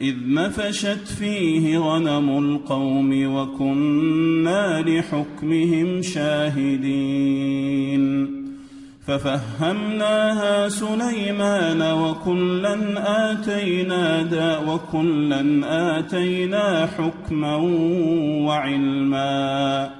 إذ نفشت فيه غنم القوم وكنا لحكمهم شاهدين. ففهمناها سليمان وكلا آتينا دا وكلا آتينا حكما وعلما.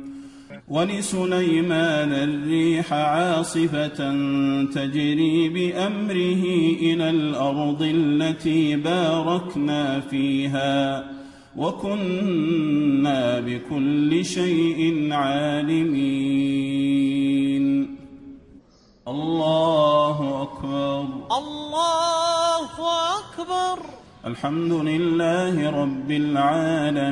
ولسليمان الريح عاصفة تجري بأمره إلى الأرض التي باركنا فيها وكنا بكل شيء عالمين. الله أكبر. الله أكبر. الحمد لله رب العالمين.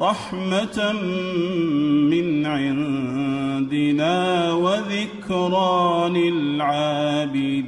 رحمة من عندنا وذكرى للعابدين.